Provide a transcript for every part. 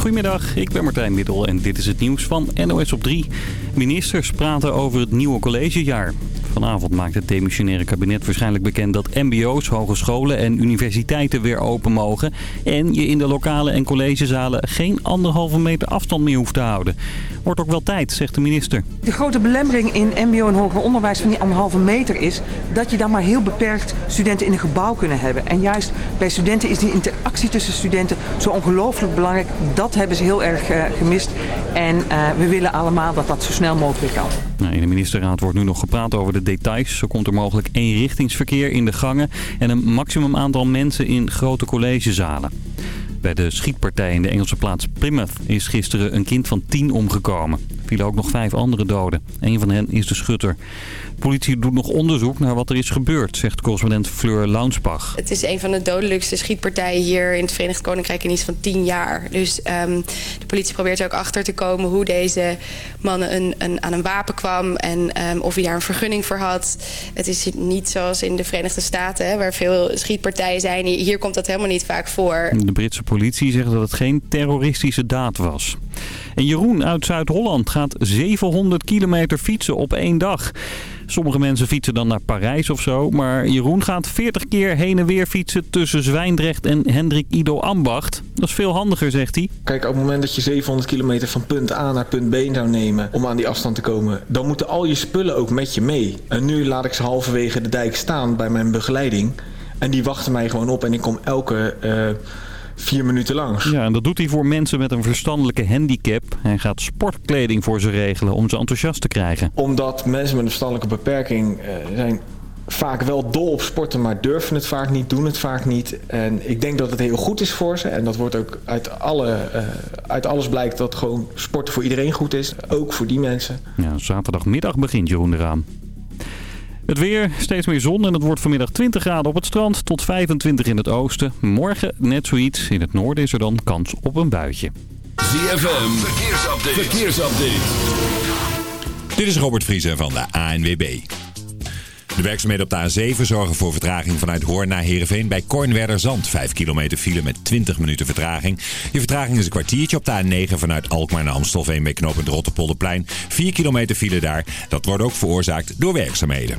Goedemiddag, ik ben Martijn Middel en dit is het nieuws van NOS op 3. Ministers praten over het nieuwe collegejaar. Vanavond maakt het demissionaire kabinet waarschijnlijk bekend dat mbo's, hogescholen en universiteiten weer open mogen. En je in de lokalen en collegezalen geen anderhalve meter afstand meer hoeft te houden. Wordt ook wel tijd, zegt de minister. De grote belemmering in mbo en hoger onderwijs van die anderhalve meter is dat je dan maar heel beperkt studenten in een gebouw kunnen hebben. En juist bij studenten is die interactie tussen studenten zo ongelooflijk belangrijk. Dat hebben ze heel erg uh, gemist. En uh, we willen allemaal dat dat zo snel mogelijk kan. Nou, in de ministerraad wordt nu nog gepraat over de details. Zo komt er mogelijk eenrichtingsverkeer in de gangen en een maximum aantal mensen in grote collegezalen. Bij de schietpartij in de Engelse plaats Plymouth is gisteren een kind van tien omgekomen. Vielen ook nog vijf andere doden. Een van hen is de schutter. De politie doet nog onderzoek naar wat er is gebeurd, zegt correspondent Fleur Launsbach. Het is een van de dodelijkste schietpartijen hier in het Verenigd Koninkrijk in iets van tien jaar. Dus um, de politie probeert er ook achter te komen hoe deze man een, een, aan een wapen kwam en um, of hij daar een vergunning voor had. Het is niet zoals in de Verenigde Staten, hè, waar veel schietpartijen zijn. Hier komt dat helemaal niet vaak voor. De Britse politie zegt dat het geen terroristische daad was. En Jeroen uit Zuid-Holland gaat 700 kilometer fietsen op één dag. Sommige mensen fietsen dan naar Parijs of zo. Maar Jeroen gaat 40 keer heen en weer fietsen tussen Zwijndrecht en Hendrik Ido Ambacht. Dat is veel handiger, zegt hij. Kijk, op het moment dat je 700 kilometer van punt A naar punt B zou nemen om aan die afstand te komen... dan moeten al je spullen ook met je mee. En nu laat ik ze halverwege de dijk staan bij mijn begeleiding. En die wachten mij gewoon op en ik kom elke... Uh, vier minuten langs. Ja, en dat doet hij voor mensen met een verstandelijke handicap. Hij gaat sportkleding voor ze regelen om ze enthousiast te krijgen. Omdat mensen met een verstandelijke beperking uh, zijn vaak wel dol op sporten, maar durven het vaak niet, doen het vaak niet. En ik denk dat het heel goed is voor ze. En dat wordt ook uit, alle, uh, uit alles blijkt dat gewoon sporten voor iedereen goed is. Ook voor die mensen. Ja, zaterdagmiddag begint Jeroen eraan. Het weer, steeds meer zon en het wordt vanmiddag 20 graden op het strand tot 25 in het oosten. Morgen net zoiets. In het noorden is er dan kans op een buitje. ZFM, verkeersupdate. verkeersupdate. Dit is Robert Vriezen van de ANWB. De werkzaamheden op de A7 zorgen voor vertraging vanuit Hoorn naar Heerenveen bij Kornwerderzand. 5 kilometer file met 20 minuten vertraging. Je vertraging is een kwartiertje op de A9 vanuit Alkmaar naar Amstelveen bij knooppunt Rotterpolderplein. 4 kilometer file daar. Dat wordt ook veroorzaakt door werkzaamheden.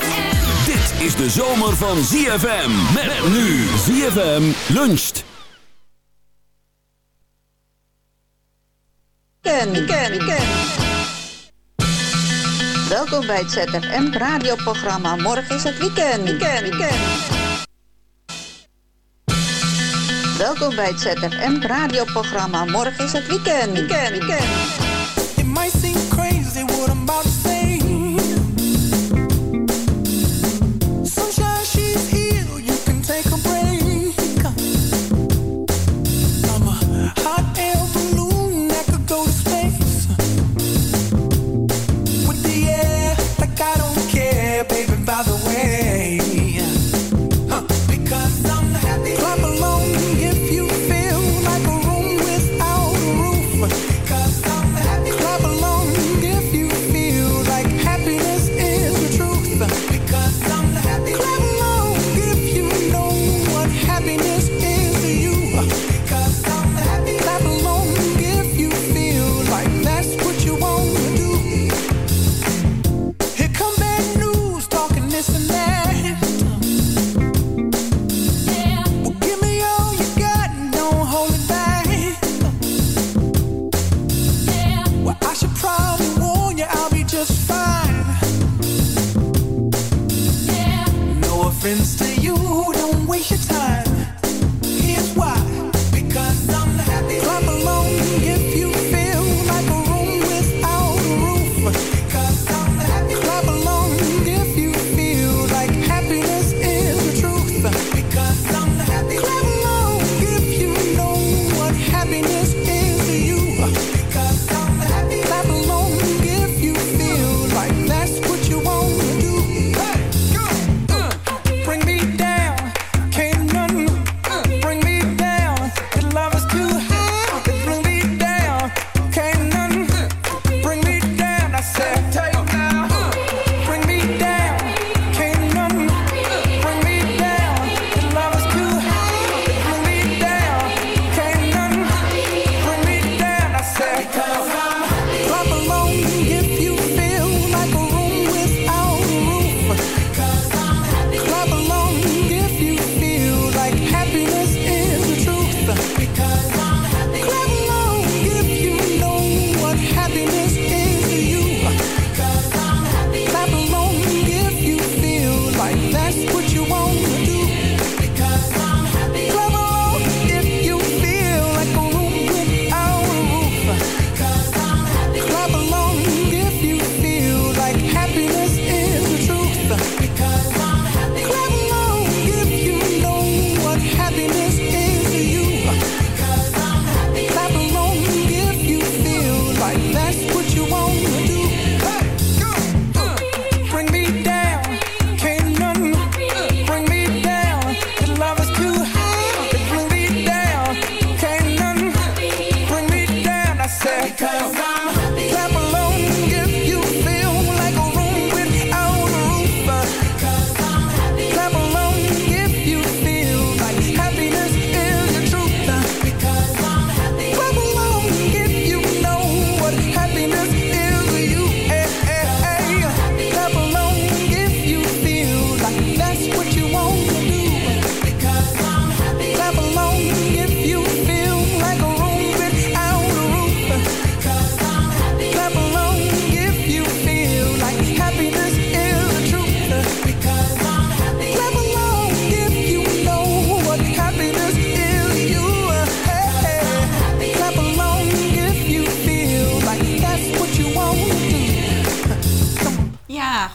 Dit is de zomer van ZFM. Met nu ZFM luncht. Ken, ken, ken. Welkom bij het ZFM radioprogramma. Morgen is het weekend. Ken, ken. Welkom bij het ZFM radioprogramma. Morgen is het weekend. Weekend, weekend. It might seem crazy what I'm about to say.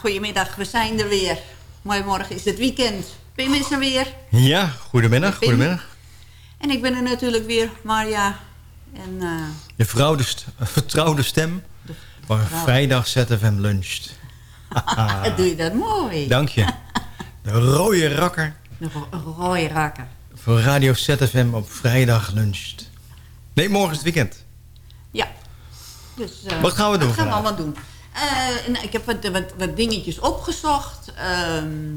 Goedemiddag. We zijn er weer. Mooi morgen is het weekend. Pim is er weer. Ja, goedemiddag, goedemiddag. En ik ben er natuurlijk weer, Marja. En Je vrouw de st- vertrouwde stem waar vrouw. vrijdag ZFM luncht. doe je dat mooi. Dank je. De rode rakker een rode rakker. voor Radio ZFM op vrijdag luncht. Nee, morgen is het weekend. Ja. Dus, eh, Wat gaan we doen Wat gaan we allemaal doen? Eh, nou, ik heb wat, wat, wat dingetjes opgezocht. Ehm,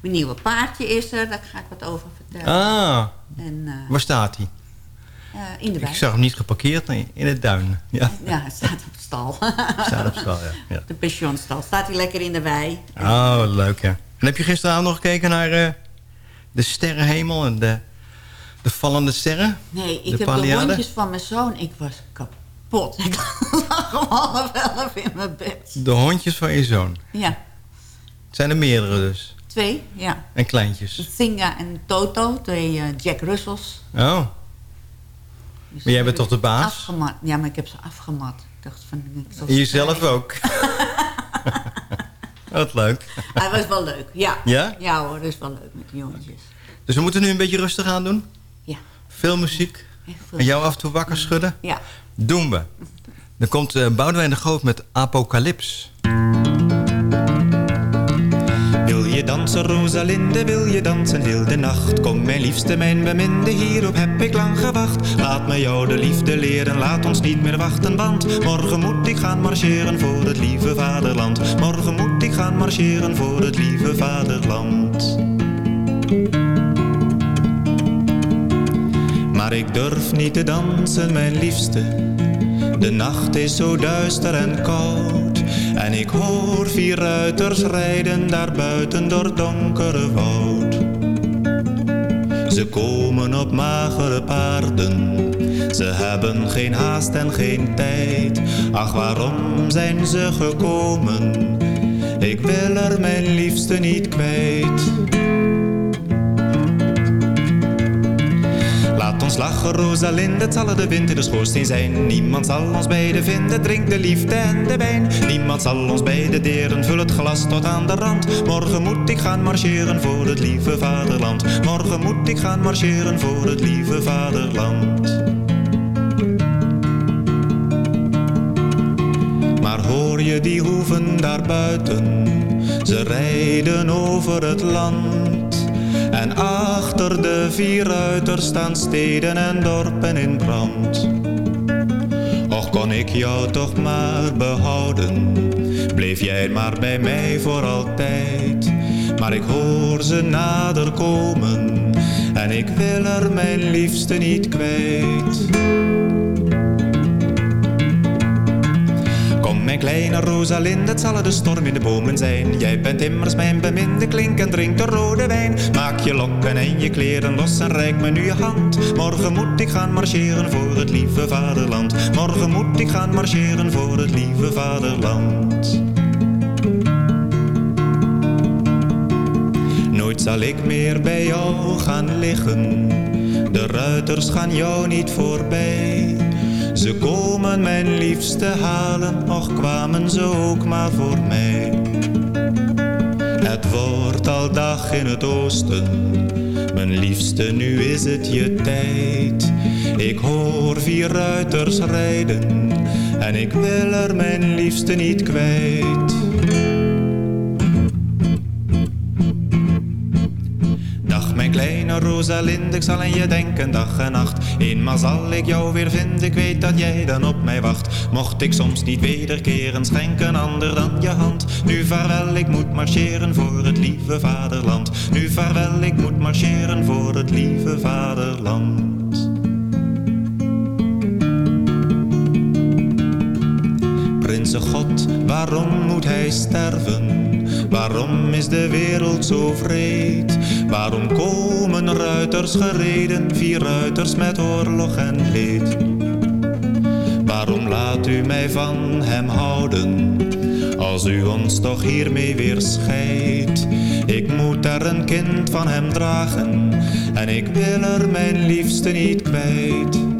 mijn nieuwe paardje is er. Daar ga ik wat over vertellen. Ah, En, eh, waar staat hij? eh, in de wijk. Ik zag hem niet geparkeerd, nee, in het duin. Ja, Ja, het staat op stal. staat op stal, ja. ja. De pensionstal. Staat hij lekker in de wei. Oh, wat leuk, ja. En heb je gisteravond nog gekeken naar de sterrenhemel en de, de vallende sterren? Nee, ik De heb de hondjes van mijn zoon. Ik was kapot. Ik lag om half elf in mijn bed. De hondjes van je zoon. Ja, Het zijn er meerdere dus. twee. Ja. En kleintjes. Singa en Toto. Twee eh, Jack Russells. Oh, Dus maar jij bent toch de baas? Afgemat. Ja, maar ik heb ze afgemat. Ik dacht van... Ik jezelf krijgen. ook. Wat leuk. Hij was wel leuk, ja. Ja? Ja hoor, dat is wel leuk met die hondjes. Dus we moeten nu een beetje rustig aan doen? Ja. Veel muziek? Veel. En jou af en toe wakker schudden? Ja. Doen we. Dan komt eh Boudewijn de Groot met Apocalyps. Wil je dansen, Rosalinde, wil je dansen heel de nacht? Kom mijn liefste, mijn beminde, hierop heb ik lang gewacht. Laat me jou de liefde leren, laat ons niet meer wachten, want morgen moet ik gaan marcheren voor het lieve vaderland. Morgen moet ik gaan marcheren voor het lieve vaderland. Maar ik durf niet te dansen, mijn liefste. De nacht is zo duister en koud. En ik hoor vier ruiters rijden daar buiten door donkere woud. Ze komen op magere paarden. Ze hebben geen haast en geen tijd. Ach, waarom zijn ze gekomen? Ik wil er mijn liefste niet kwijt. Lachen, Rosalinde, zal de wind in de schoorsteen zijn. Niemand zal ons beiden vinden, drink de liefde en de wijn. Niemand zal ons beiden deren, vul het glas tot aan de rand. Morgen moet ik gaan marcheren voor het lieve vaderland. Morgen moet ik gaan marcheren voor het lieve vaderland. Maar hoor je die hoeven daar buiten? Ze rijden over het land. En achter de vier ruiters staan steden en dorpen in brand. Och kon ik jou toch maar behouden, bleef jij maar bij mij voor altijd. Maar ik hoor ze nader komen en ik wil er mijn liefste niet kwijt. Mijn kleine Rosalinde, het zal de storm in de bomen zijn. Jij bent immers mijn beminde, klink en drink de rode wijn. Maak je lokken en je kleren los en reik me nu je hand. Morgen moet ik gaan marcheren voor het lieve vaderland. Morgen moet ik gaan marcheren voor het lieve vaderland. Nooit zal ik meer bij jou gaan liggen. De ruiters gaan jou niet voorbij. Ze komen mijn liefste halen, och kwamen ze ook maar voor mij. Het wordt al dag in het oosten, mijn liefste, nu is het je tijd. Ik hoor vier ruiters rijden en ik wil er mijn liefste niet kwijt. Kleine Rosalinde, ik zal aan je denken dag en nacht. Eenmaal zal ik jou weer vinden, ik weet dat jij dan op mij wacht. Mocht ik soms niet wederkeren, schenk een ander dan je hand. Nu vaarwel, ik moet marcheren voor het lieve vaderland. Nu vaarwel, ik moet marcheren voor het lieve vaderland. Prinsen God, waarom moet hij sterven? Waarom is de wereld zo vreed? Waarom komen ruiters gereden, vier ruiters met oorlog en leed? Waarom laat u mij van hem houden, als u ons toch hiermee weer scheidt? Ik moet er een kind van hem dragen, en ik wil er mijn liefste niet kwijt.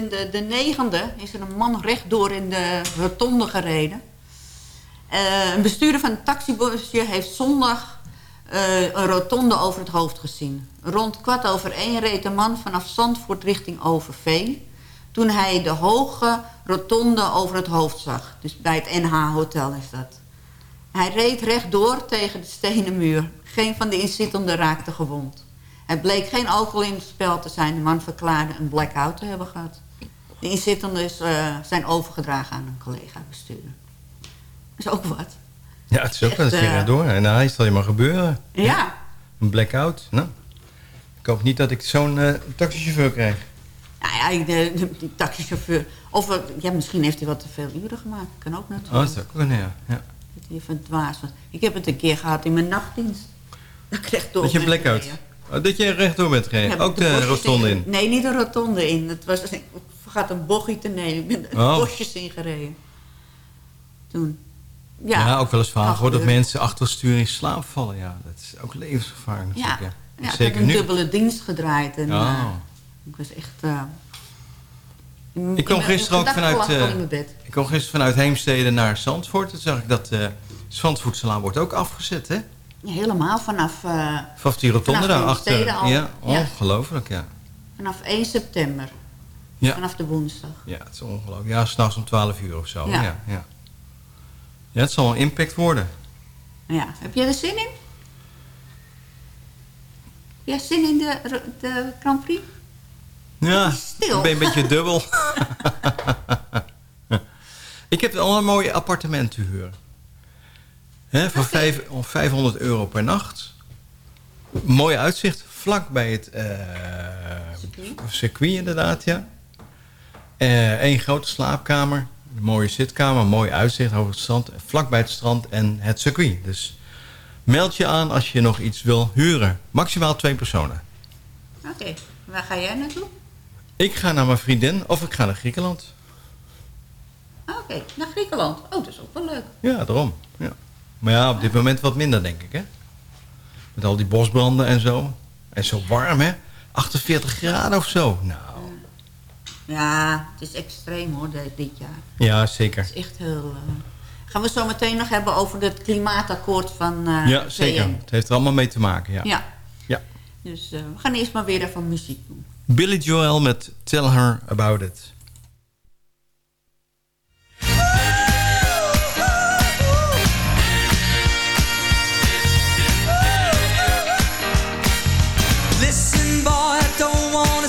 De, de, de negende is er een man rechtdoor in de rotonde gereden. Eh, een bestuurder van een taxibusje heeft zondag eh, een rotonde over het hoofd gezien. Rond kwart over één reed een man vanaf Zandvoort richting Overveen... toen hij de hoge rotonde over het hoofd zag. Dus bij het NH-hotel is dat. Hij reed rechtdoor tegen de stenen muur. Geen van de inzittenden raakte gewond. Het bleek geen alcohol in het spel te zijn. De man verklaarde een blackout te hebben gehad. De inzittenden is, eh, zijn overgedragen aan een collega-bestuurder. Dat is ook wat. Ja, het is ook wel eens eh, door. En is het alleen maar gebeuren. Ja. Een blackout. Nou, ik hoop niet dat ik zo'n eh, taxichauffeur krijg. Nou ja, de, de- die taxichauffeur... Of ja, misschien heeft hij wat te veel uren gemaakt. Kan ook natuurlijk. Oh, dat zou ook kunnen, ja. ja. Dat hij van dwaas was. Ik heb het een keer gehad in mijn nachtdienst. Dat kreeg door. Dat je blackout. Oh, dat je rechtdoor bent gereden. Ook de, bosjes rotonde in. Nee, niet de rotonde in. Het was, ik vergat een bochtje te nemen. Ik ben de Oh. bosjes ingereden. Toen. Ja, Ja, ook wel eens vaak Mag hoor dat mensen achter het stuur in slaap vallen. Ja, dat is ook levensgevaarlijk Ja. Ja. ja ik Zeker heb een nu. dubbele dienst gedraaid. En, Oh. eh, ik was echt... eh, in- Ik kwam gisteren ook vanuit, ik eh, ik kwam gisteren vanuit Heemstede naar Zandvoort. Toen zag ik dat uh, Zandvoortselaan wordt ook afgezet, hè? Ja, helemaal vanaf, eh, Vanaf die rotonde daarachter. Ja. ongelooflijk, ja. vanaf 1 september. Ja. Vanaf de woensdag. Ja, het is ongelooflijk. Ja, s'nachts om 12 uur of zo. Ja. Ja. Ja, ja. het zal een impact worden. Ja, heb je er zin in? Heb jij zin in de, de Grand Prix? Ja, stil. ik ben een beetje dubbel. ik heb al een mooi appartement te huren. Hè, voor vijf, om 500 euro per nacht. Mooi uitzicht, vlak bij het eh, circuit inderdaad, ja. Eén grote slaapkamer, een mooie zitkamer, mooi uitzicht over het strand. Vlak bij het strand en het circuit. Dus meld je aan als je nog iets wil huren. Maximaal twee personen. Oké, waar ga jij naartoe? Ik ga naar mijn vriendin of ik ga naar Griekenland. Oké, naar Griekenland. Oh, dat is ook wel leuk. Ja, daarom. Ja. Maar ja, op dit moment wat minder, denk ik, hè? Met al die bosbranden en zo. En zo warm, hè? 48 graden of zo. Nou, Ja, het is extreem hoor, dit jaar. ja, zeker. Het is echt heel... eh, Gaan we zo meteen nog hebben over het klimaatakkoord van eh Ja, zeker. VN. Het heeft er allemaal mee te maken, ja. Ja, Ja. dus eh, we gaan eerst maar weer even muziek doen. Billy Joel met Tell Her About It. Listen, boy, I don't wanna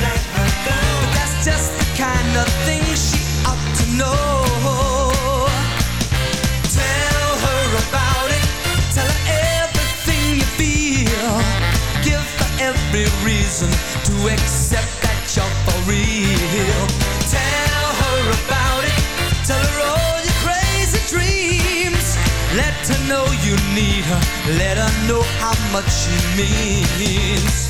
let her go. That's just the kind of thing she ought to know. Tell her about it. Tell her everything you feel. Give her every reason to accept that you're for real. Tell her about it. Tell her all your crazy dreams. Let her know you need her. Let her know how much she means.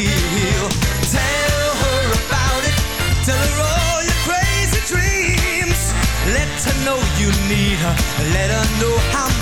Let her know how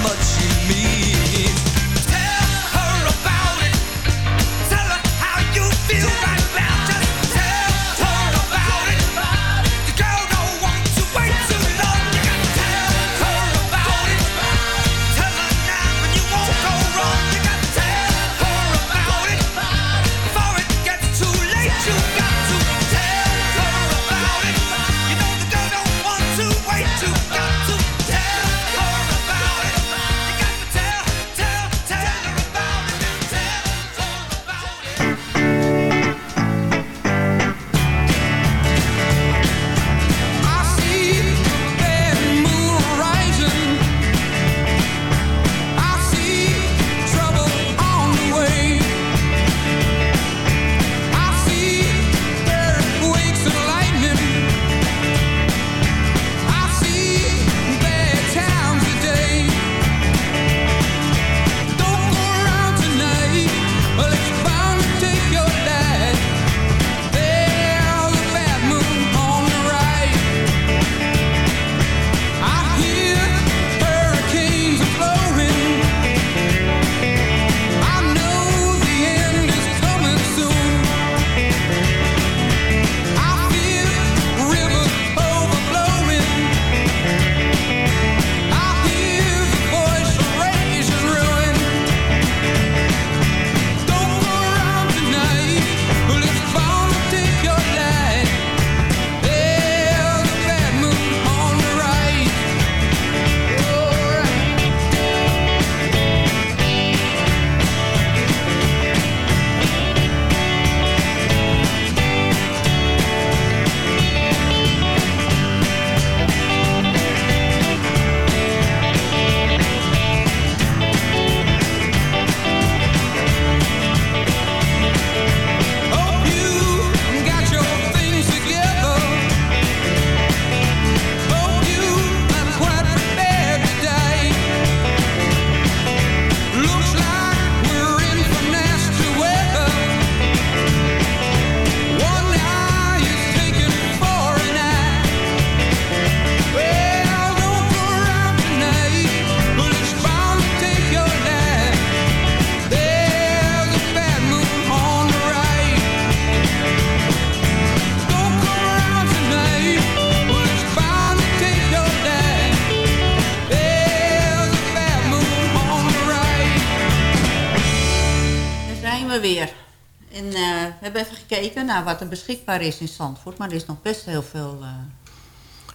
gekeken naar wat er beschikbaar is in Zandvoort. Maar er is nog best heel veel... eh,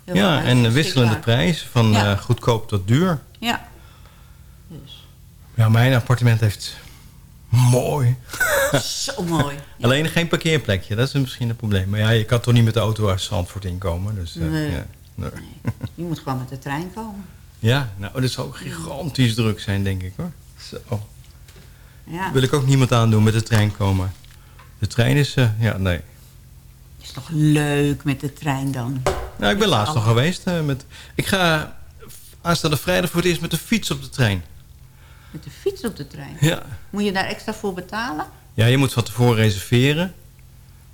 heel veel Ja, huis en wisselende prijzen van Ja. eh, goedkoop tot duur. Ja. Dus, Ja, mijn appartement heeft mooi. zo mooi. Alleen geen parkeerplekje, dat is misschien een probleem. Maar ja, je kan toch niet met de auto uit Zandvoort inkomen. Dus, eh, Nee. ja. Nee. Je moet gewoon met de trein komen. ja, nou, dat zou gigantisch druk zijn, denk ik hoor. Zo. Ja. Wil ik ook niemand aandoen met de trein komen. De trein is, eh, ja, nee. is toch leuk met de trein dan. Nou, ik ben laatst nog geweest. eh, met, ik ga aanstaande vrijdag voor het eerst met de fiets op de trein. Met de fiets op de trein. Ja. Moet je daar extra voor betalen? Ja, je moet van tevoren reserveren.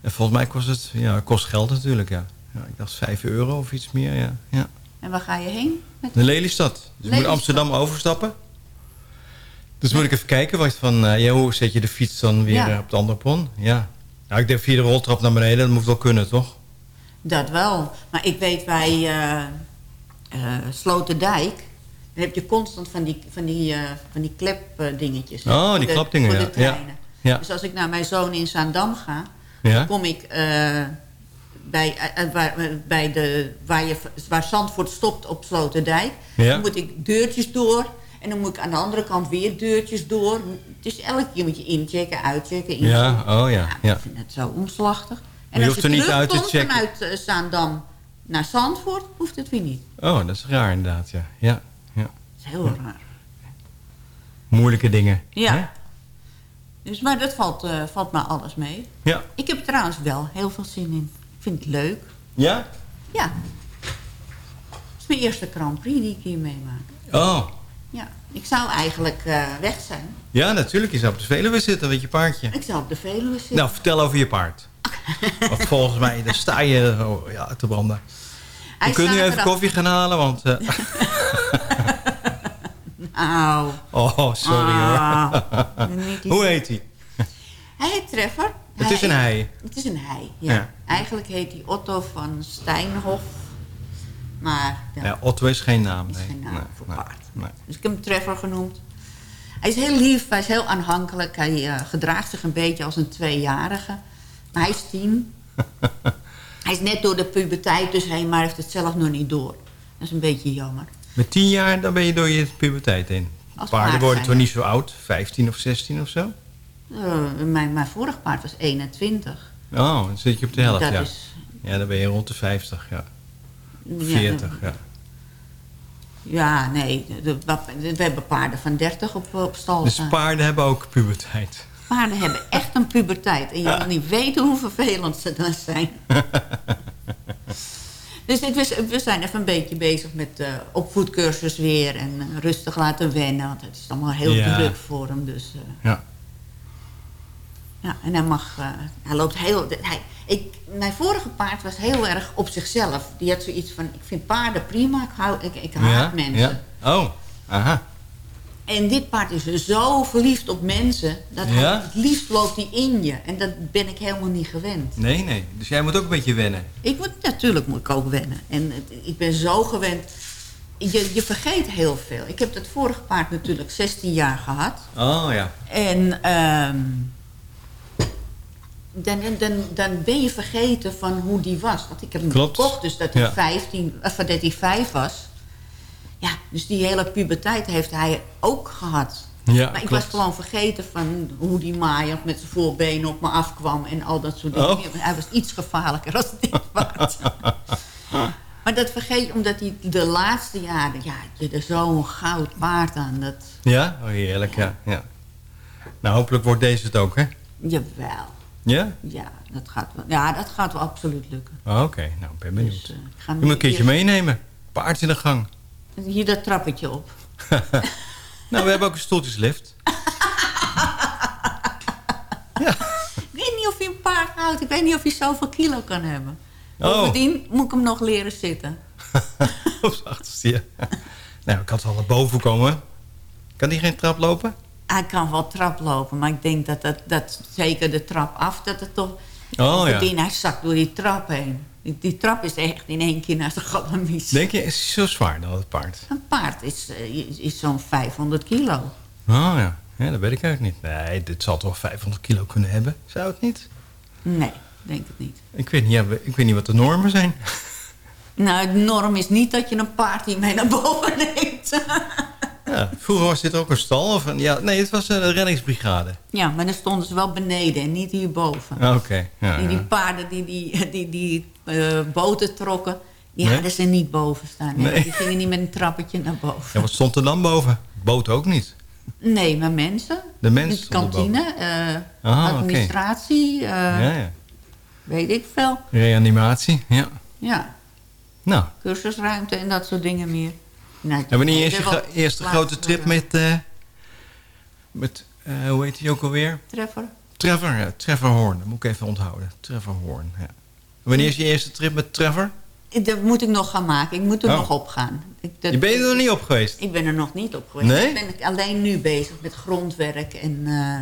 En volgens mij kost het, ja, kost geld natuurlijk, ja. ja. Ik dacht 5 euro of iets meer, ja. ja. En waar ga je heen? Met De Lelystad. Dus je moet. Amsterdam overstappen. Dus moet ik even kijken, wat van, eh, ja, hoe zet je de fiets dan weer Ja. eh, op de andere pon? Ja. Nou, ik denk via de roltrap naar beneden, dat moet wel kunnen, toch? Dat wel. Maar ik weet bij eh eh, Sloterdijk... dan heb je constant van die, van die, eh, van die klep eh, dingetjes. Oh, die klapdingen, voor ja. de treinen. Ja. Dus als ik naar mijn zoon in Zaandam ga... Dan kom ik bij, waar, bij de, waar, je, waar Zandvoort stopt op Sloterdijk. Ja. Dan moet ik deurtjes door... En dan moet ik aan de andere kant weer deurtjes door. Dus elke keer moet je inchecken, uitchecken, inchecken. Ja, oh ja. ja. Ik vind het zo omslachtig. je hoeft er niet uit te checken. vanuit eh, Zaandam naar Zandvoort, hoeft het weer niet. Oh, dat is raar inderdaad, ja. ja. ja. Dat is heel raar. Moeilijke dingen. Ja. hè? Dus, maar dat valt, eh, valt me alles mee. Ja. Ik heb er trouwens wel heel veel zin in. Ik vind het leuk. Ja? Ja. Het is mijn eerste Grand Prix die ik hier meemaak. Oh. Ja. Ik zou eigenlijk eh, weg zijn. Ja, natuurlijk. Je zou op de Veluwe zitten met je paardje. Ik zou op de Veluwe zitten. Nou, vertel over je paard. Want volgens mij, daar sta je oh, ja, te branden. Hij Je kunt nu even koffie gaan halen, want... eh, Nou. oh, sorry Ah, hoor. die- Hoe heet hij? Hij heet Trevor. Het is een hij. Het is een hij, ja. Ja. Eigenlijk heet hij Otto van Steinhof. Maar ja, Ja, Otto is geen naam. Nee. geen naam nee, voor nee, paard. nee. Dus ik heb hem Trevor genoemd. Hij is heel lief, hij is heel aanhankelijk. Hij eh, gedraagt zich een beetje als een tweejarige. Maar hij is tien. hij is net door de puberteit dus heen, maar heeft het zelf nog niet door. Dat is een beetje jammer. Met tien jaar, dan ben je door je puberteit heen. Als Paarden paard worden toch niet zo oud? 15 of 16 of zo? Eh, mijn, mijn vorige paard was 21. Oh, dan zit je op de helft, Dat ja. is- Ja, dan ben je rond de 50, ja. Ja, 40, ja. Ja, nee. de- we hebben paarden van 30 op, op stal Dus paarden hebben ook puberteit. Paarden hebben echt een puberteit. En je wil niet weten hoe vervelend ze dan zijn. dus dit, we, zijn even een beetje bezig met de opvoedcursus weer. En eh, rustig laten wennen. Want het is allemaal heel Ja. druk voor hem. Dus, eh, Ja. Ja, en hij mag... eh, hij loopt heel... Hij, ik, mijn vorige paard was heel erg op zichzelf. Die had zoiets van... Ik vind paarden prima. Ik, hou, ik, ik haat Ja, mensen. ja. Oh, aha. En dit paard is zo verliefd op mensen... dat hij, het liefst loopt hij in je. En dat ben ik helemaal niet gewend. Nee, nee. Dus jij moet ook een beetje wennen. Ik moet, natuurlijk moet ik ook wennen. En het- ik ben zo gewend... Je, je vergeet heel veel. Ik heb dat vorige paard natuurlijk 16 jaar gehad. Oh, ja. En ehm, dan, dan, dan ben je vergeten van hoe die was. Want ik heb hem Klopt. gekocht dus dat hij, Ja. 15, of dat hij 5 was. Ja, dus die hele puberteit heeft hij ook gehad. Ja, maar ik klopt. was gewoon vergeten van hoe die maaiend met zijn voorbenen op me afkwam en al dat soort dingen. Oh. Hij was iets gevaarlijker als dit paard. maar dat vergeet je omdat hij de laatste jaren, ja, je er zo'n goud paard aan. Dat, Ja? Oh, heerlijk, ja. ja. Nou, hopelijk wordt deze het ook, hè? jawel. Ja? Ja, dat gaat wel, ja, dat gaat wel absoluut lukken. Oh, Oké, nou, ben benieuwd. Dus, eh, ik ga je moet een keertje meenemen. Paard in de gang. Hier dat trappetje op. Nou, we hebben ook een stoeltjeslift. Ik weet niet of hij een paard houdt. Ik weet niet of hij zoveel kilo kan hebben. Oh. Bovendien moet ik hem nog leren zitten. Op zijn achterste, ja. Nou, ik had wel naar boven komen. Kan die geen trap lopen? Hij kan wel trap lopen, maar ik denk dat, dat, dat zeker de trap af, dat het toch... Oh, ja. Hij zakt door die trap heen. Die, die trap is echt in één keer naar de galamies. Denk je, is zo zwaar dan, het paard? Een paard is, eh, is, is zo'n 500 kilo. Oh ja. ja, dat weet ik eigenlijk niet. Nee, dit zal toch 500 kilo kunnen hebben? Zou het niet? Nee, denk het niet. Ik weet niet, ja, ik weet niet wat de normen zijn. Nou, de norm is niet dat je een paard hiermee naar boven neemt. Ja, vroeger was dit ook een stal? Of een, ja, nee, het was een reddingsbrigade. ja, maar dan stonden ze wel beneden en niet hierboven. Ah, Oké, ja, Die, die ja. paarden die die, die, die eh, boten trokken, die Nee? hadden ze niet boven staan. Nee, Nee. Die gingen niet met een trappetje naar boven. Ja, wat stond er dan boven? Boot ook niet. Nee, maar mensen. De mensen De kantine, eh, Ah, administratie, eh, Ja, ja. weet ik veel. Reanimatie, ja. Ja, Nou, cursusruimte en dat soort dingen meer. Nou, niet nee, eerst je er eerste grote trip met... eh, met eh, hoe heet hij ook alweer? Treffer? Trevor, ja, Trevor Horn. Dat moet ik even onthouden. Trevor Horn, ja. Wanneer is je eerste trip met Trevor? Dat moet ik nog gaan maken. Ik moet er Oh. nog op gaan. Ik, dat- Je bent er nog niet op geweest? Ik ben er nog niet op geweest. Nee? Ik ben alleen nu bezig met grondwerk en, eh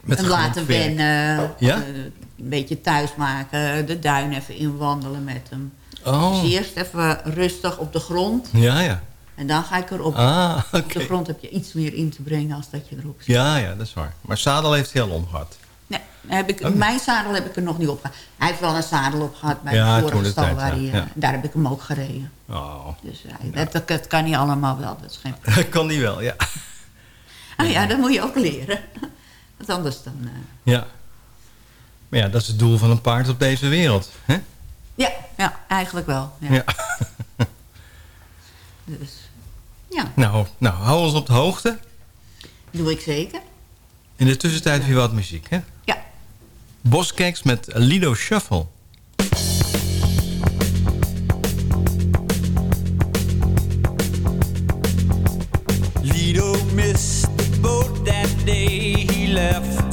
Met en laten wennen. Ja? een beetje thuis maken. De duin even inwandelen met hem. Oh. Dus eerst even rustig op de grond. Ja, ja. En dan ga ik erop. Ah, Op de grond heb je iets meer in te brengen als dat je erop zit. Ja, ja, dat is waar. Maar zadel heeft hij al omgehad. Nee, heb ik, Oh. mijn zadel heb ik er nog niet op gehad. Hij heeft wel een zadel op gehad bij Ja, de vorige stal. waar ja. hij, eh, Ja. Daar heb ik hem ook gereden. Oh, Dus hij, dat, dat kan niet allemaal wel. Dat is geen... dat kan die wel, ja. Ah ja, dat moet je ook leren. Want anders dan... eh, ja. Maar ja, dat is het doel van een paard op deze wereld. Hè? Ja, ja, eigenlijk wel. Ja. Ja. Dus, ja, Nou, nou, hou ons op de hoogte. doe ik zeker. In de tussentijd weer wat muziek, hè? Ja. Boskeks met Lido Shuffle. Lido missed the boat that day. He left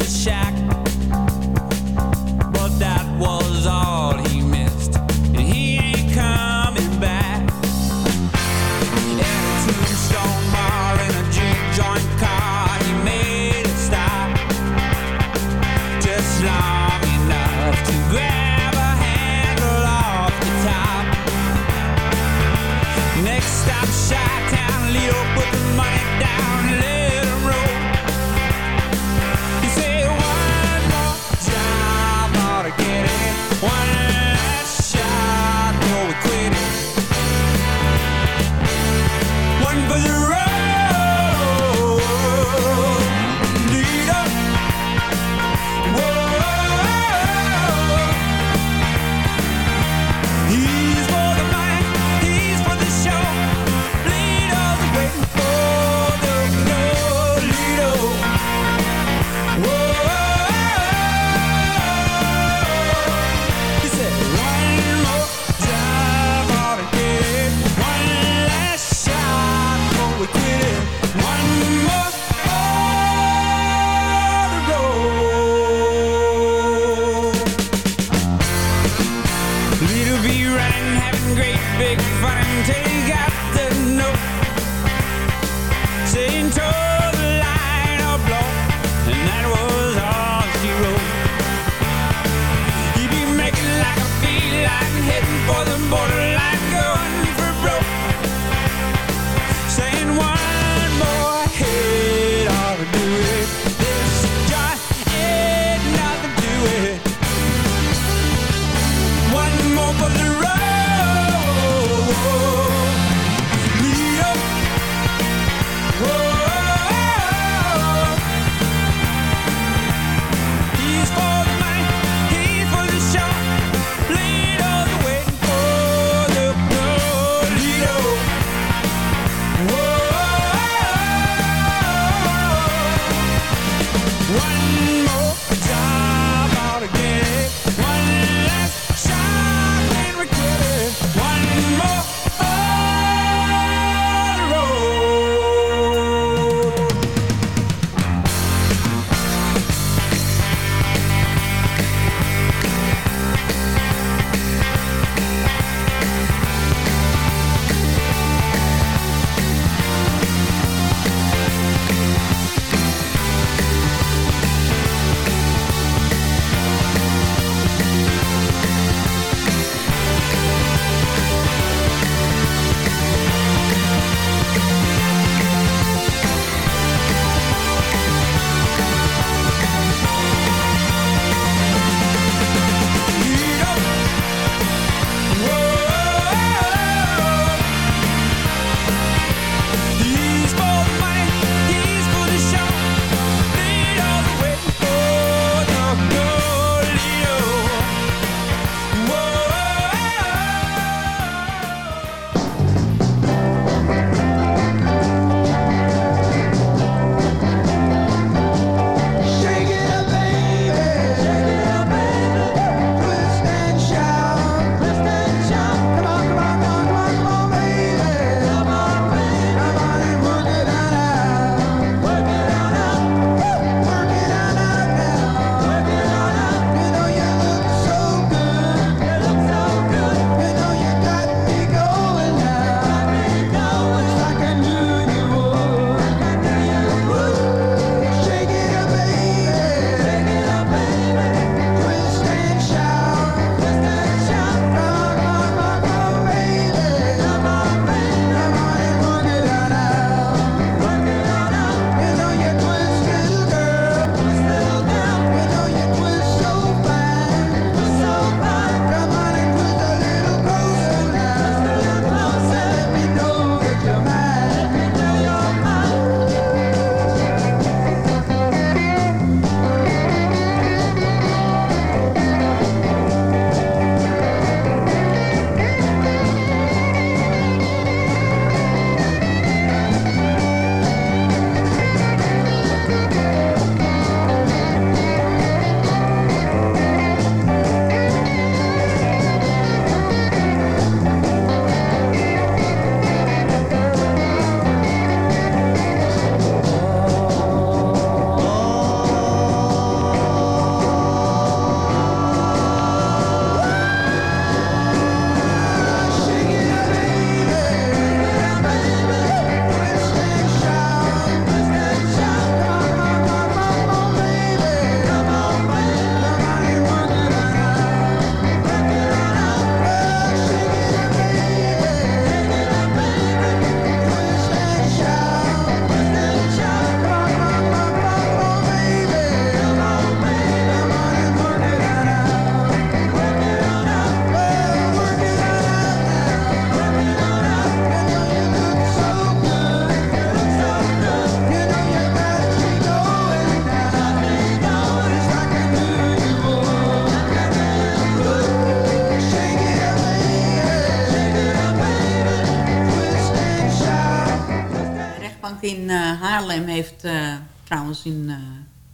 Haarlem heeft eh, trouwens in eh,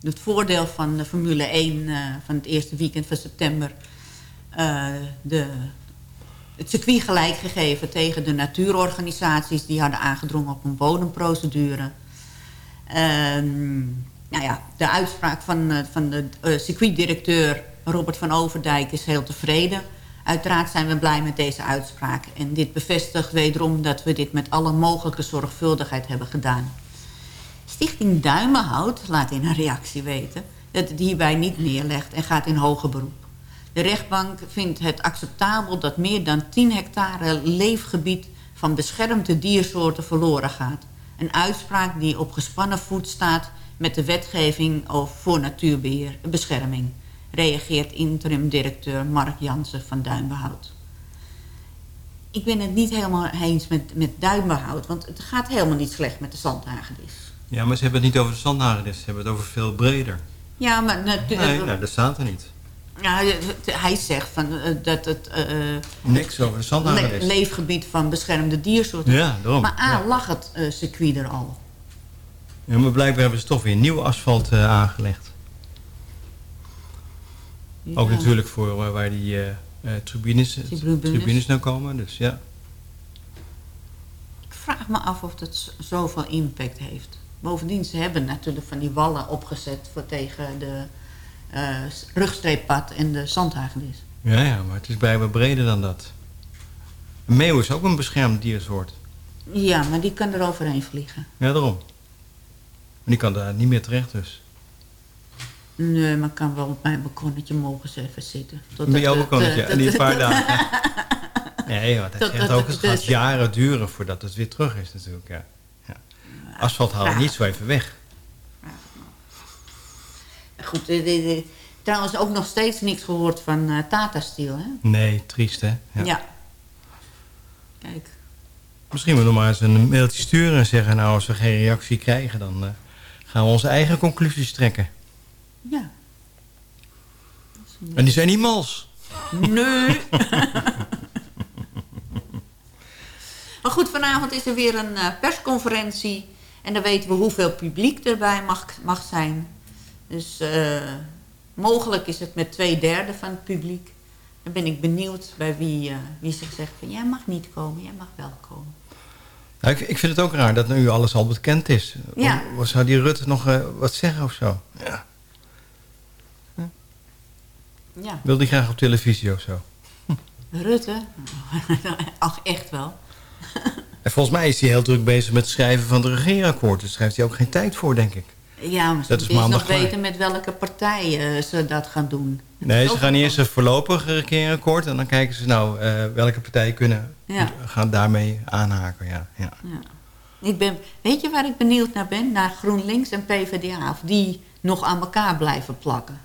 het voordeel van de Formule 1 eh, van het eerste weekend van september de, het circuit gelijk gegeven tegen de natuurorganisaties die hadden aangedrongen op een bodemprocedure. Ehm, nou ja, de uitspraak van, van de circuitdirecteur Robert van Overdijk is heel tevreden. Uiteraard zijn we blij met deze uitspraak. En dit bevestigt wederom dat we dit met alle mogelijke zorgvuldigheid hebben gedaan. Stichting Duimenhout laat in een reactie weten dat het hierbij niet neerlegt en gaat in hoger beroep. De rechtbank vindt het acceptabel dat meer dan 10 hectare leefgebied van beschermde diersoorten verloren gaat. Een uitspraak die op gespannen voet staat met de wetgeving voor natuurbeheer bescherming. Reageert interim-directeur Mark Jansen van Duinbehoud. Ik ben het niet helemaal eens met, met want het gaat helemaal niet slecht met de zandhagedis. Ja, maar ze hebben het niet over de. Ze hebben het over veel breder. Ja, maar natuurlijk. Nee, nou, dat staat er niet. Ja, hij zegt van, eh, dat het eh, Niks over de le- zandhagedis. leefgebied van beschermde diersoorten... Ja, daarom. Maar A, Ja. lag het eh, circuit er al. Ja, maar blijkbaar hebben ze toch weer nieuw asfalt eh, aangelegd. Ook natuurlijk voor eh, waar die eh, eh, tribunes, Die tribunes. tribunes nou komen. Dus ja. Ik vraag me af of dat zoveel impact heeft. Bovendien, ze hebben natuurlijk van die wallen opgezet... voor tegen de eh, rugstreeppad en de zandhagedis. ja, ja, maar het is blijkbaar breder dan dat. Een meeuw is ook een beschermd diersoort. Ja, maar die kan er overheen vliegen. Ja, daarom. Maar die kan daar niet meer terecht dus. Nee, maar kan wel op mijn balkonnetje mogen ze even zitten. Bij jouw het, balkonnetje, eh, en die tot- paar dagen. Nee, want Dat- zegt dat- ook, het gaat jaren duren voordat het weer terug is natuurlijk. Ja. Asfalt haal je niet zo even weg. Goed, eh, de- de- trouwens ook nog steeds niks gehoord van eh, Tata Steel, hè? Nee, triest hè. Ja. Ja. Kijk, Misschien moeten we nog maar eens een mailtje sturen en zeggen... nou, als we geen reactie krijgen, dan eh, gaan we onze eigen conclusies trekken. ja. En die zijn niet mals. Nee. maar goed, vanavond is er weer een eh, persconferentie. En dan weten we hoeveel publiek erbij mag, mag zijn. Dus eh, mogelijk is het met twee derde van het publiek. Dan ben ik benieuwd bij wie, eh, wie zich zegt van... jij mag niet komen, jij mag wel komen. Nou, ik, ik vind het ook raar dat nu alles al bekend is. Ja. Of- Zou die Rutte nog eh, wat zeggen of zo? Ja. Ja, Wil die graag op televisie of zo? Rutte. Ach, echt wel. En volgens mij is hij heel druk bezig met het schrijven van het regeerakkoord. Dus daar heeft hij ook geen tijd voor, denk ik. Ja, maar ze Dat is nog klaar. weten met welke partij eh, ze dat gaan doen. Nee, ze gaan eerst een voorlopig regeerakkoord... en dan kijken ze nou eh, welke partijen kunnen Ja. gaan daarmee aanhaken. Ja, ja. Ja. Ik ben, weet je waar ik benieuwd naar ben? Naar GroenLinks en PvdA. Of die nog aan elkaar blijven plakken.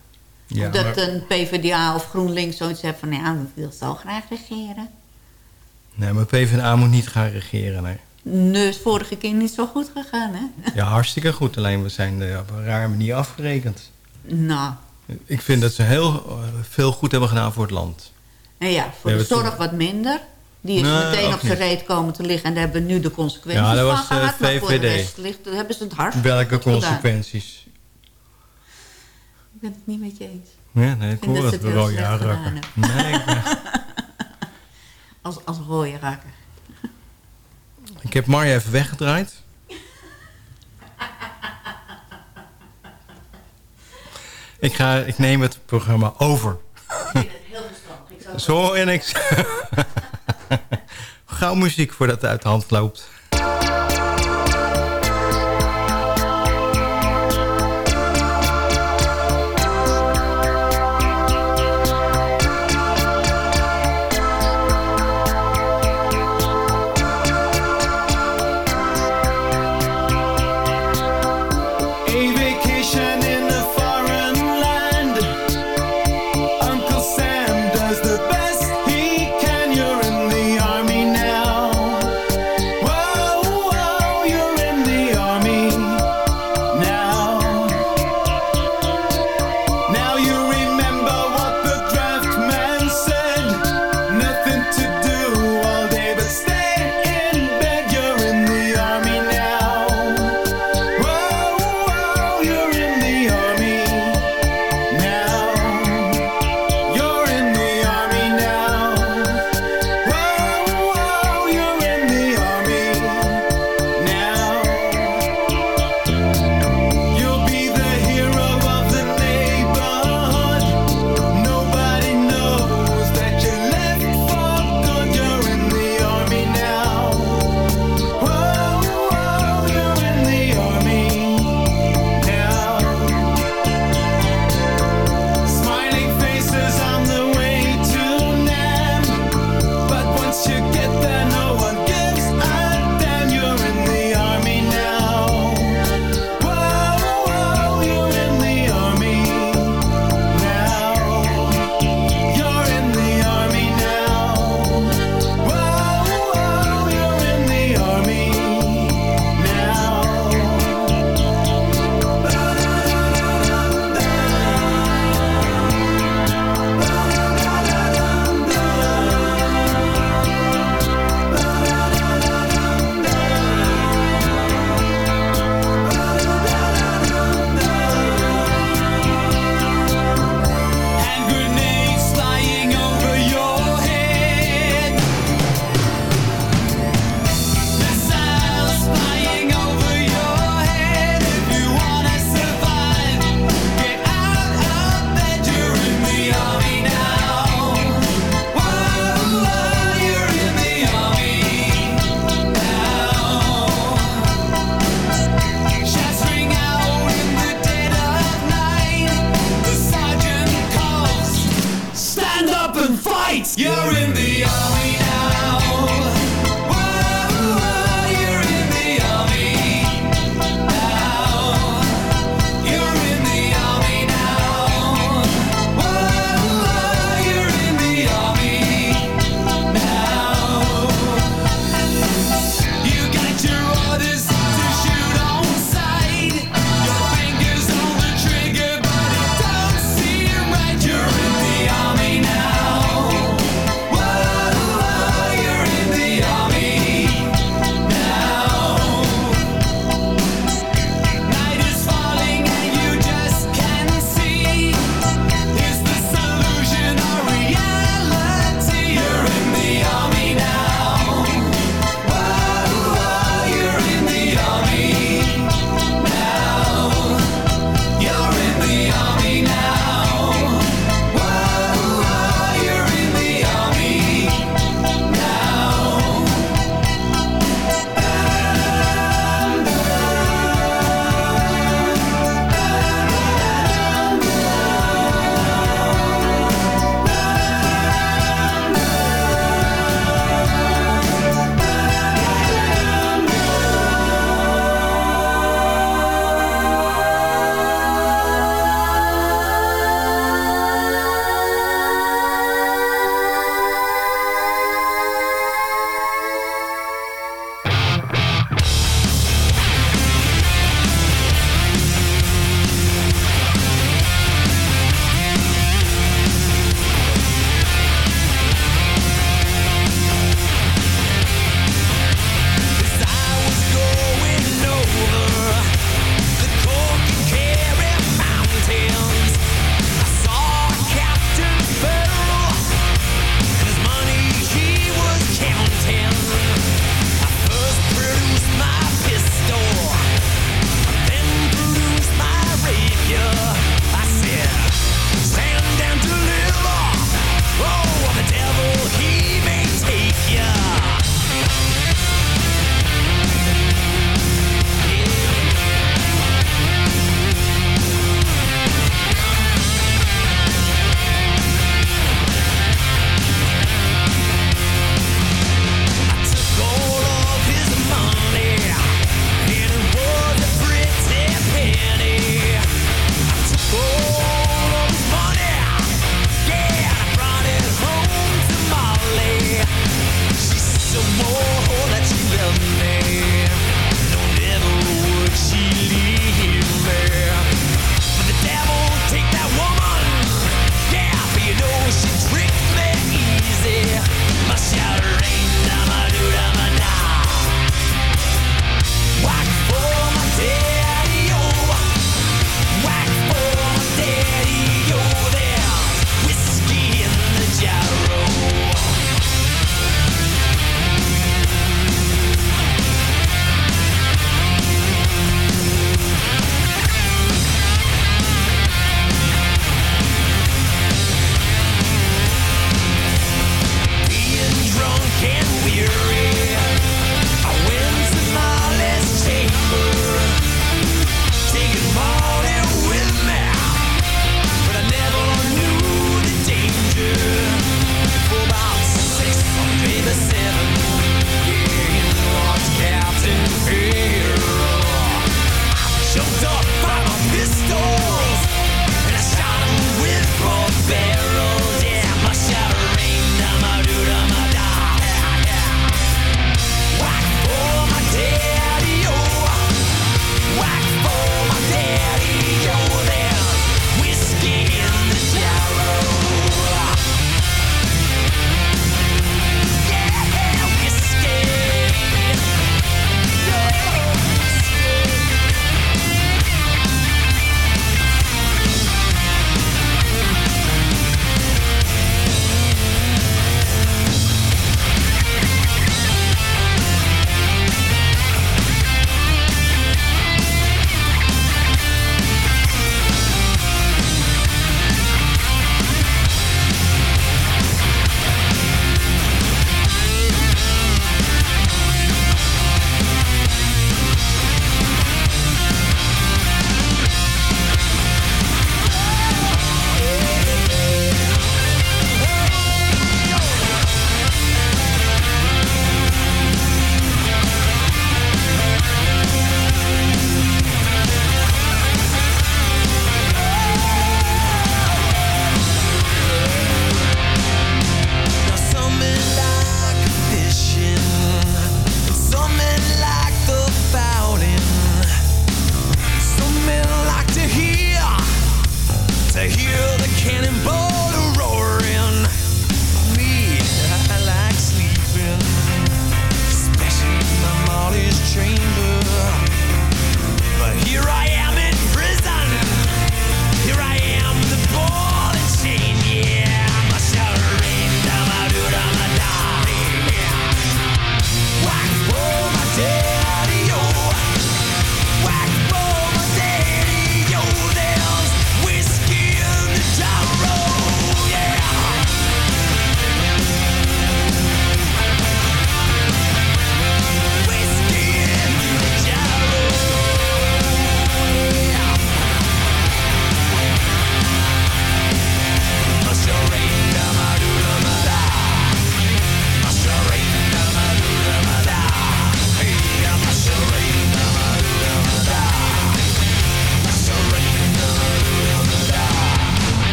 Ja, of dat maar- een PvdA of GroenLinks zoiets heeft van... ja, we willen zo graag regeren. Nee, maar PvdA moet niet gaan regeren, nee. Nee, is vorige keer niet zo goed gegaan, hè? Ja, hartstikke goed. Alleen we zijn er op een rare manier afgerekend. Nou, Ik vind dat ze heel eh, veel goed hebben gedaan voor het land. en ja, voor We de zorg wat minder. Die is Nee, meteen op zijn reet komen te liggen. En daar hebben we nu de consequenties Ja, dat van was de gehad. Maar voor de rest ligt, daar hebben ze het hard Welke gedaan. consequenties? Ik ben het niet met je eens. Ja, nee, ik hoor dat het het wel. Ja. Nee, ik, ben- Als, als rode rakker. ik heb Marja even weggedraaid. Ik, ga, ik neem het programma over. Zo en ik. Gauw muziek voordat het uit de hand loopt.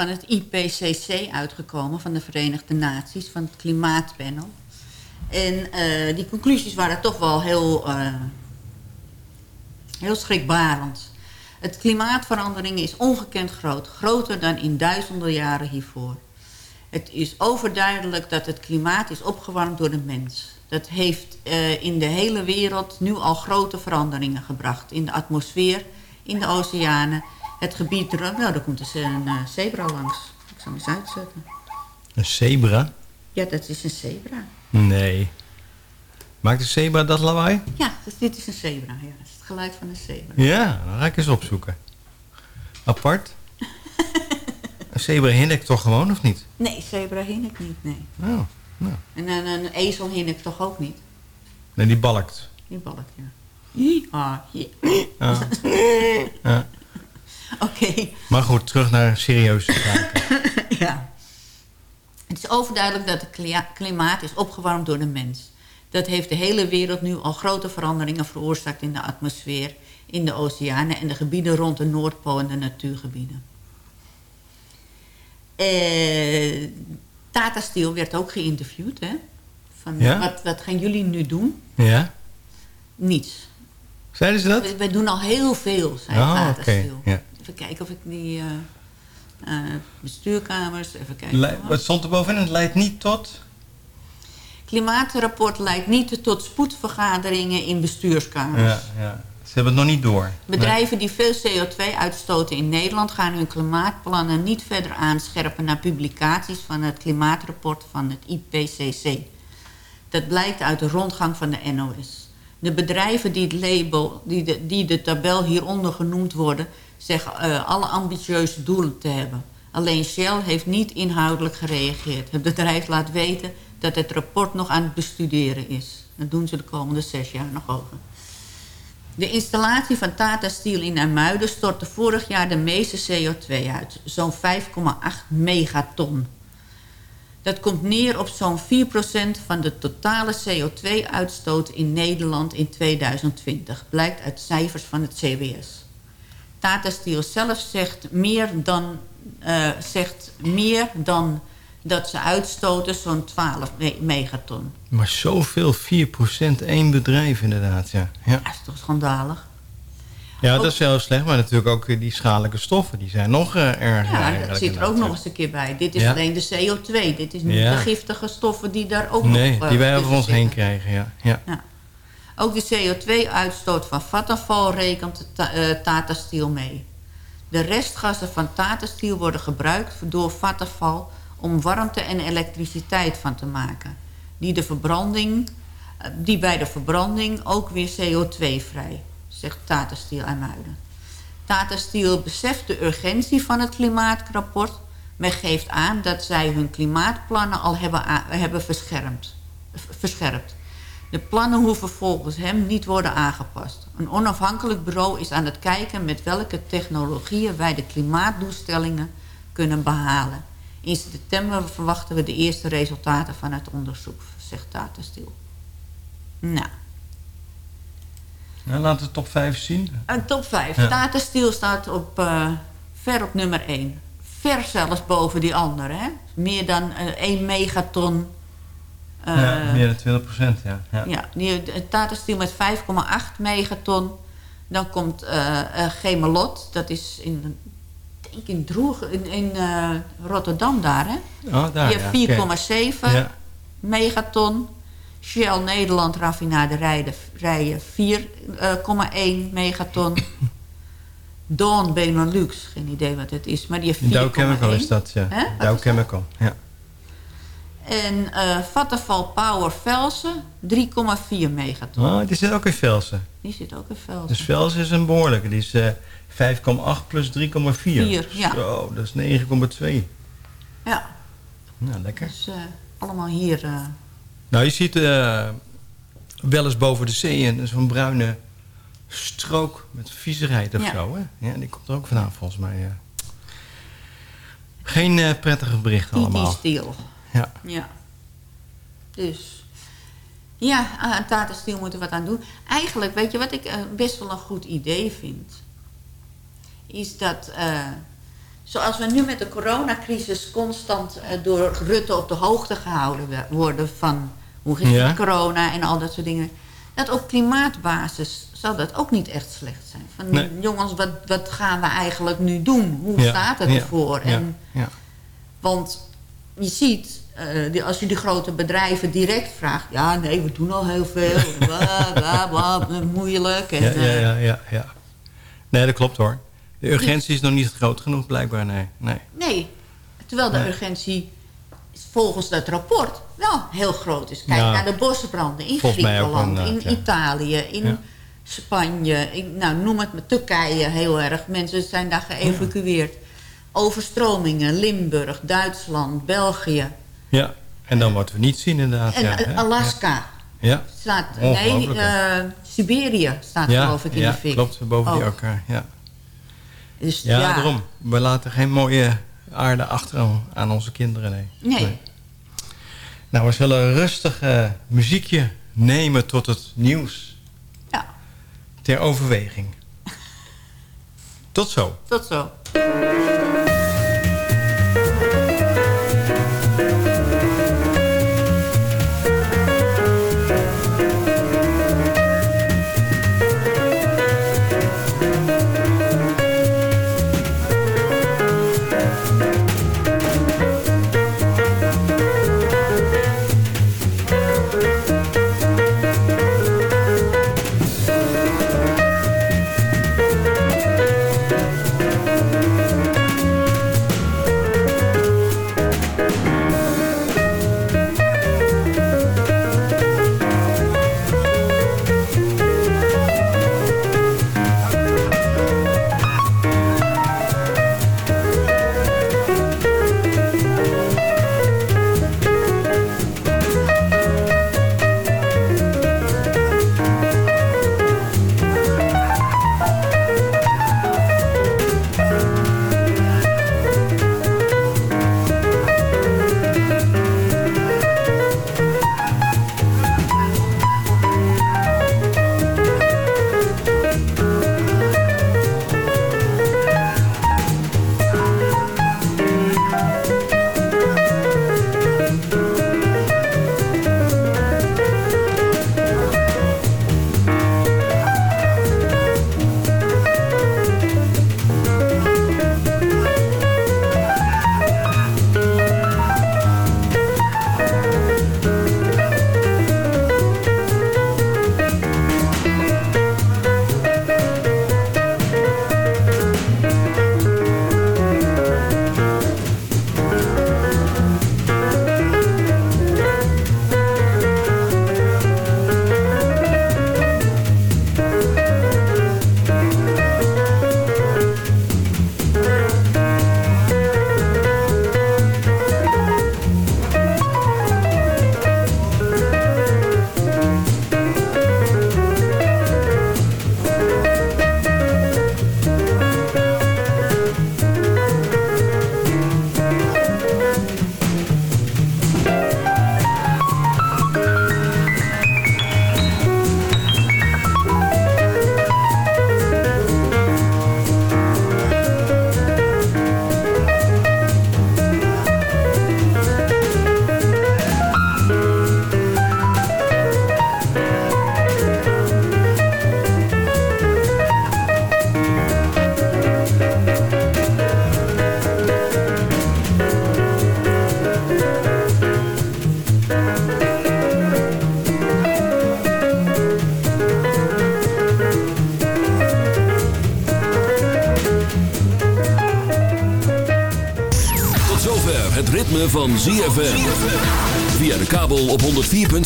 Van het IPCC uitgekomen... van de Verenigde Naties, van het Klimaatpanel. En eh, die conclusies waren toch wel heel, eh, heel schrikbarend. Het klimaatverandering is ongekend groot. Groter dan in duizenden jaren hiervoor. Het is overduidelijk dat het klimaat is opgewarmd door de mens. Dat heeft uh, in de hele wereld nu al grote veranderingen gebracht. In de atmosfeer, in de oceanen. Het gebied... Nou, daar komt dus een uh, zebra langs. Ik zal hem eens uitzetten. Een zebra? Ja, dat is een zebra. Nee. Maakt een zebra dat lawaai? Ja, dus dit is een zebra. Ja, dat is het geluid van een zebra. Ja, dan ga ik eens opzoeken. Apart? een zebra hinnik toch gewoon, of niet? Nee, zebra hinnik niet, nee. Oh, nou. En een, een ezel hinnik toch ook niet? Nee, die balkt. Die balkt, ja. Ah, ja. Ah. Ja. Oké. Okay. Maar goed, terug naar serieuze zaken. ja. Het is overduidelijk dat het klimaat is opgewarmd door de mens. Dat heeft de hele wereld nu al grote veranderingen veroorzaakt in de atmosfeer, in de oceanen en de gebieden rond de Noordpool en de natuurgebieden. Eh, Tata Steel werd ook geïnterviewd. Hè? Van, Ja? wat, wat gaan jullie nu doen? Ja? Niets. Zeiden ze dat? We, doen al heel veel, zei Oh, Tata oké, Steel. ja. Even kijken of ik die eh, eh, bestuurkamers... Even kijken. Le- wat stond er bovenin? Het leidt niet tot... Klimaatrapport leidt niet tot spoedvergaderingen in bestuurskamers. Ja, ja. Ze hebben het nog niet door. Bedrijven die veel CO2 uitstoten in Nederland gaan hun klimaatplannen niet verder aanscherpen naar publicaties van het klimaatrapport van het IPCC. Dat blijkt uit de rondgang van de NOS. De bedrijven die, het label, die, de, die de tabel hieronder genoemd worden, zeggen eh, alle ambitieuze doelen te hebben. Alleen Shell heeft niet inhoudelijk gereageerd. Het bedrijf laat weten dat het rapport nog aan het bestuderen is. Dat doen ze de komende zes jaar nog over. De installatie van Tata Steel in Amuiden stortte vorig jaar de meeste CO2 uit. Zo'n 5,8 megaton. Dat komt neer op zo'n 4% van de totale CO2-uitstoot in Nederland in 2020. Blijkt uit cijfers van het CBS. Tata Steel zelf zegt meer dan, eh, zegt meer dan dat ze uitstoten zo'n 12 me- megaton. Maar zoveel, 4% één bedrijf inderdaad, ja. Ja, Dat is toch schandalig? ja dat is heel slecht. Maar natuurlijk ook eh, die schadelijke stoffen. Die zijn nog eh, erger Ja, dat zit er ook nog eens een keer bij. Dit is Ja. alleen de CO2. Dit is niet Ja. de giftige stoffen die daar ook Nee, nog... die wij over ons heen krijgen, ja. ja. Ja. Ook de CO2-uitstoot van Vattenfall rekent eh, Tata Steel mee. De restgassen van Tata Steel worden gebruikt door Vattenfall... om warmte en elektriciteit van te maken. Die, de verbranding, eh, die bij de verbranding ook weer CO2 vrij, zegt Tata Steel IJmuiden. Tata Steel beseft de urgentie van het klimaatrapport... maar geeft aan dat zij hun klimaatplannen al hebben, hebben verscherpt. De plannen hoeven volgens hem niet worden aangepast. Een onafhankelijk bureau is aan het kijken met welke technologieën wij de klimaatdoelstellingen kunnen behalen. In september verwachten we de eerste resultaten van het onderzoek, zegt Tata. Nou, laten we de top 5 zien. een top 5. Ja. Tata Steel staat op, eh, ver op nummer 1. Ver zelfs boven die andere. Hè? Meer dan eh 1 megaton. Eh, ja, meer dan 20%, ja. ja. ja, die, Tata Steel met 5,8 megaton. Dan komt eh eh, Gemelot. Dat is in, denk in, Droeg, in, in Rotterdam daar. Hè? Oh, daar, Die ja. heeft oké. 4,7 Ja. megaton. Shell Nederland raffinaderijen 4,1 megaton. Dawn Benelux, geen idee wat het is, maar die heeft 4,1. Dow Chemical is dat, ja. Dow? Chemical, ja. En eh Vattenfall Power Velsen 3,4 megaton. Oh, die zit ook in Velsen. Die zit ook in Velsen. Dus Velsen is een behoorlijke. Die is eh 5,8 plus 3,4. Vier, ja. Zo, dat is 9,2. Ja, Nou, lekker. dus eh, allemaal hier. eh, Nou, je ziet eh, wel eens boven de zee zo'n bruine strook met viezigheid of Ja. zo. Hè? Ja, die komt er ook vandaan volgens mij. Geen eh, prettige berichten allemaal. Steel. Ja. Ja. Dus. Ja, aan Tata Steel moeten we wat aan doen. Eigenlijk, weet je wat ik eh, best wel een goed idee vind? Is dat eh, zoals we nu met de coronacrisis constant eh, door Rutte op de hoogte gehouden worden van hoe ging Ja. corona en al dat soort dingen. Dat op klimaatbasis zou dat ook niet echt slecht zijn. Van Nee. jongens, wat, wat gaan we eigenlijk nu doen? Hoe Ja, staat het ervoor? ja, En, ja. Want je ziet, eh, die, als je die grote bedrijven direct vraagt... ja, nee, we doen al heel veel, bla, bla, bla, moeilijk. En, Ja, ja, eh, ja, ja, ja. Nee, dat klopt hoor. De urgentie is nog niet groot genoeg blijkbaar, nee. nee. Nee, terwijl de Nee. urgentie volgens dat rapport wel heel groot is. Kijk Ja. naar de bosbranden in Griekenland, in ja. Italië, in Ja. Spanje, in, nou, noem het maar Turkije heel erg. Mensen zijn daar geëvacueerd. Overstromingen, Limburg, Duitsland, België Ja, en dan wat we niet zien inderdaad. en ja? Alaska. Ja, Staat, nee, eh, Siberië staat ja, geloof ik in ja de fik. klopt, boven die Oh, elkaar. Ja. Dus, Ja, ja, daarom. We laten geen mooie aarde achter aan onze kinderen, nee. Nee. Nou, we zullen rustig eh, muziekje nemen tot het nieuws. Ja. Ter overweging. Tot zo. Tot zo.